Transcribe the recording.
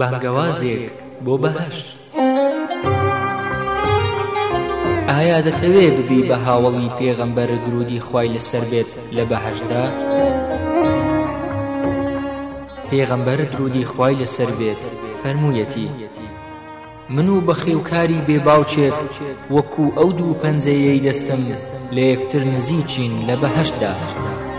بانگەوازێک بۆ بەهشت ئایا دەتەوێ ببی بە هاوڵی پێغەمبەر گرودی خی لەسەر بێت لە بەهشدا پێغەمبەر درودی خی لەسەر بێت فەرموویەتی من و بەخێوکاری بێباوچێت وەکو ئەو دوو پەنجەیەی دەستم لە یەکتر نزیچین لە بەهشدا هشتا